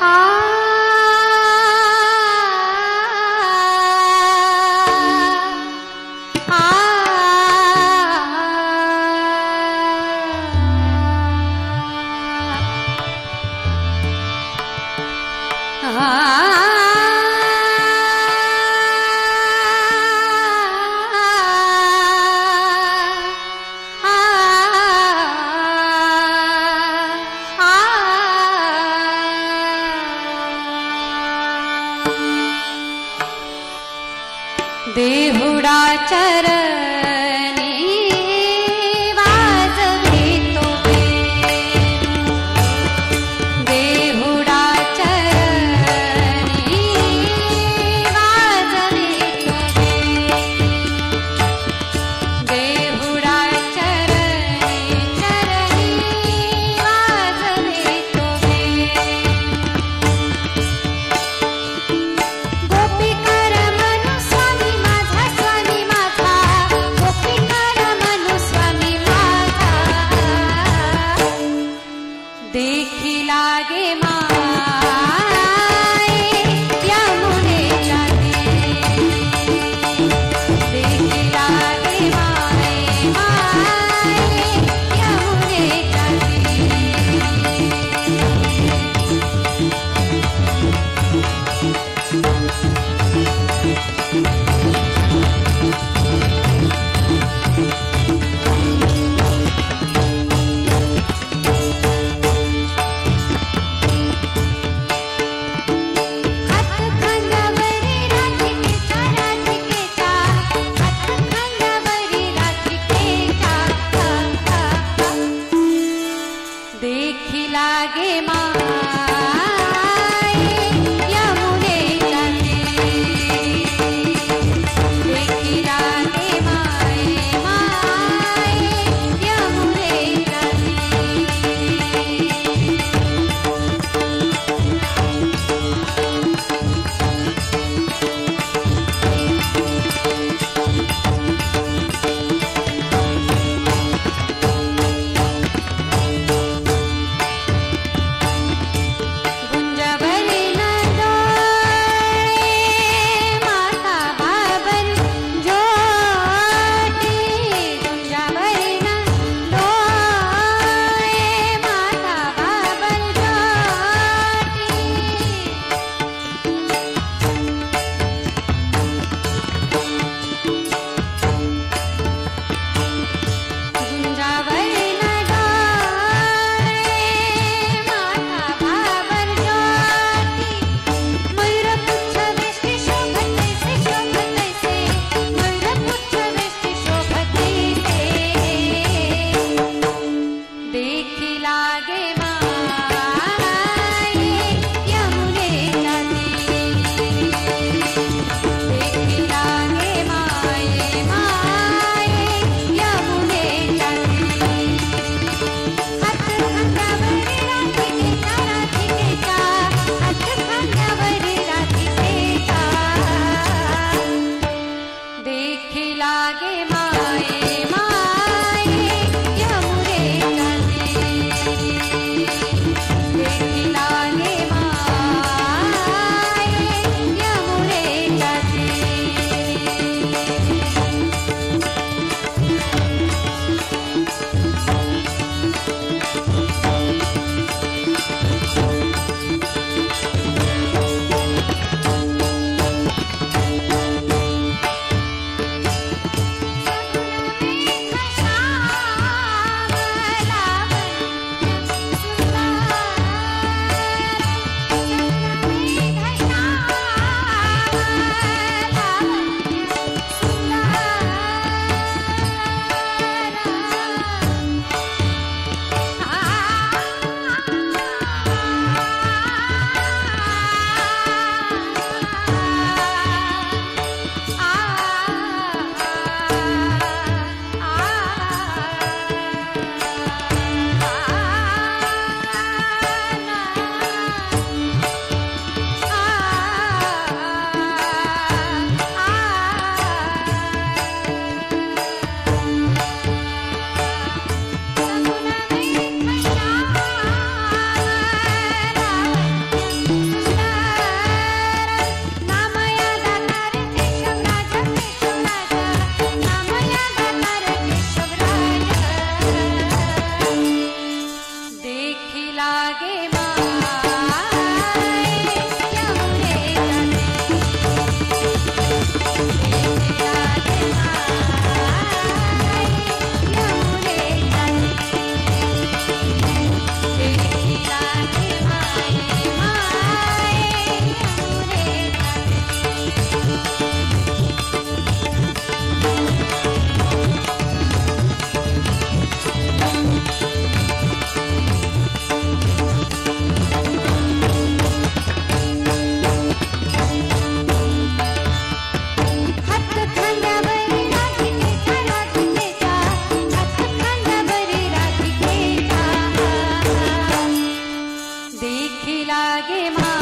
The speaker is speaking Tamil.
啊。चर Bye. લાગે માં